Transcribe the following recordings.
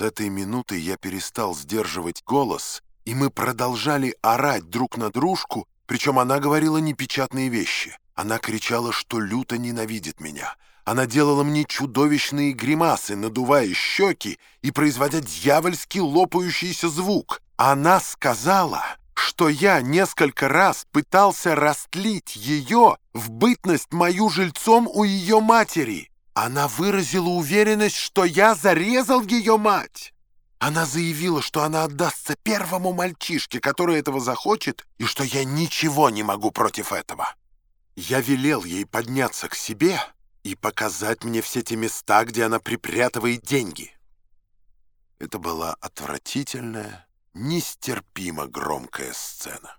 С этой минуты я перестал сдерживать голос, и мы продолжали орать друг на дружку, причем она говорила непечатные вещи. Она кричала, что люто ненавидит меня. Она делала мне чудовищные гримасы, надувая щеки и производя дьявольский лопающийся звук. Она сказала, что я несколько раз пытался растлить ее в бытность мою жильцом у ее матери. Она выразила уверенность, что я зарезал ее мать. Она заявила, что она отдастся первому мальчишке, который этого захочет, и что я ничего не могу против этого. Я велел ей подняться к себе и показать мне все те места, где она припрятывает деньги. Это была отвратительная, нестерпимо громкая сцена.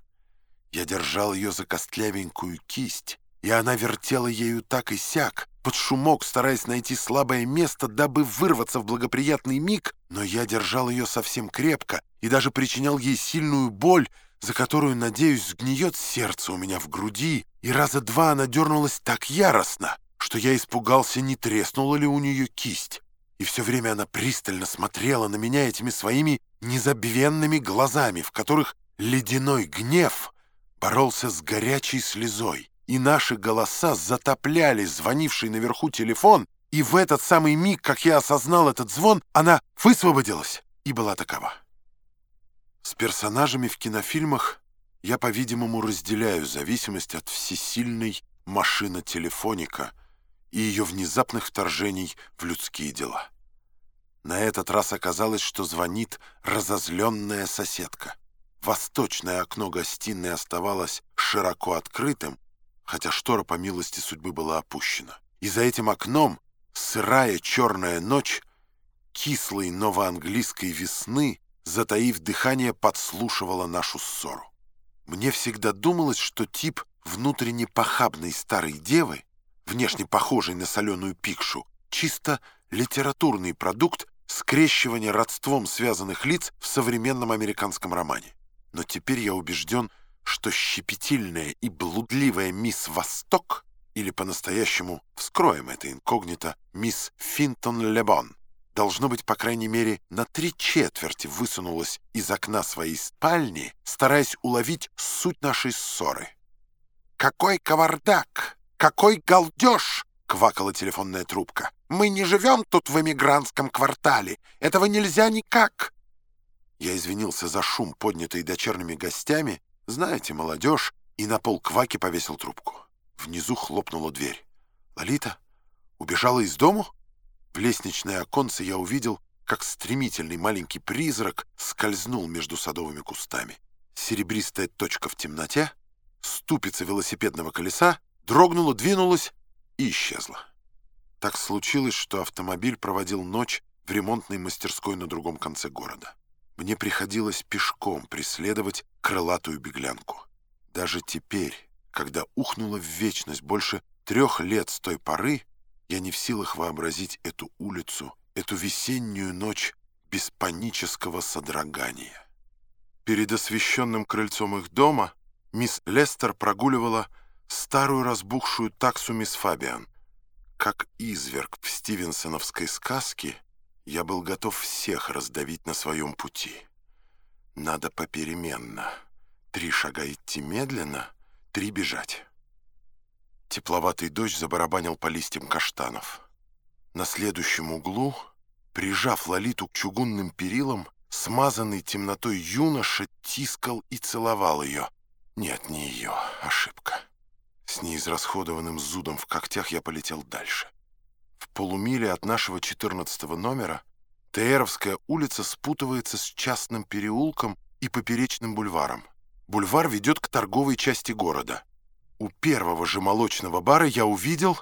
Я держал ее за костлявенькую кисть, и она вертела ею так и сяк, под шумок, стараясь найти слабое место, дабы вырваться в благоприятный миг, но я держал ее совсем крепко и даже причинял ей сильную боль, за которую, надеюсь, сгниет сердце у меня в груди, и раза два она дернулась так яростно, что я испугался, не треснула ли у нее кисть. И все время она пристально смотрела на меня этими своими незабвенными глазами, в которых ледяной гнев боролся с горячей слезой и наши голоса затопляли звонивший наверху телефон, и в этот самый миг, как я осознал этот звон, она высвободилась и была такова. С персонажами в кинофильмах я, по-видимому, разделяю зависимость от всесильной машина-телефоника и ее внезапных вторжений в людские дела. На этот раз оказалось, что звонит разозленная соседка. Восточное окно гостиной оставалось широко открытым, хотя штора, по милости судьбы, была опущена. И за этим окном сырая черная ночь кислой новоанглийской весны, затаив дыхание, подслушивала нашу ссору. Мне всегда думалось, что тип внутренне похабной старой девы, внешне похожей на соленую пикшу, чисто литературный продукт скрещивания родством связанных лиц в современном американском романе. Но теперь я убежден, что щепетильная и блудливая мисс Восток, или по-настоящему, вскроем это инкогнито, мисс Финтон Лебон, должно быть, по крайней мере, на три четверти высунулась из окна своей спальни, стараясь уловить суть нашей ссоры. «Какой кавардак! Какой галдеж!» — квакала телефонная трубка. «Мы не живем тут в эмигрантском квартале. Этого нельзя никак!» Я извинился за шум, поднятый дочерними гостями, знаете, молодежь, и на пол кваки повесил трубку. Внизу хлопнула дверь. Лолита убежала из дому? В лестничное оконце я увидел, как стремительный маленький призрак скользнул между садовыми кустами. Серебристая точка в темноте, ступица велосипедного колеса, дрогнула, двинулась и исчезла. Так случилось, что автомобиль проводил ночь в ремонтной мастерской на другом конце города. Мне приходилось пешком преследовать крылатую беглянку. Даже теперь, когда ухнула в вечность больше трех лет с той поры, я не в силах вообразить эту улицу, эту весеннюю ночь без панического содрогания. Перед освещенным крыльцом их дома мисс Лестер прогуливала старую разбухшую таксу мисс Фабиан. Как изверг в стивенсоновской сказке — я был готов всех раздавить на своем пути. Надо попеременно. Три шага идти медленно, три бежать. Тепловатый дождь забарабанил по листьям каштанов. На следующем углу, прижав Лолиту к чугунным перилам, смазанный темнотой юноша тискал и целовал ее. Нет, не ее, ошибка. С неизрасходованным зудом в когтях я полетел дальше. Полумиле от нашего 14 номера Тееровская улица спутывается с частным переулком и поперечным бульваром. Бульвар ведет к торговой части города. У первого же молочного бара я увидел,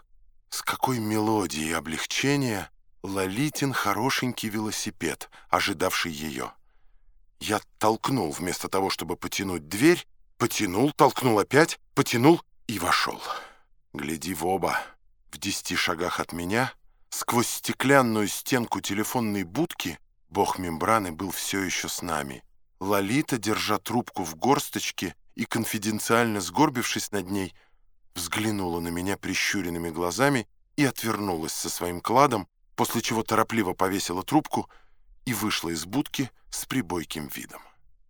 с какой мелодией облегчения Лолитин хорошенький велосипед, ожидавший ее. Я толкнул вместо того, чтобы потянуть дверь, потянул, толкнул опять, потянул и вошел. Гляди в оба. В десяти шагах от меня, сквозь стеклянную стенку телефонной будки, бог мембраны был все еще с нами. Лолита, держа трубку в горсточке и конфиденциально сгорбившись над ней, взглянула на меня прищуренными глазами и отвернулась со своим кладом, после чего торопливо повесила трубку и вышла из будки с прибойким видом.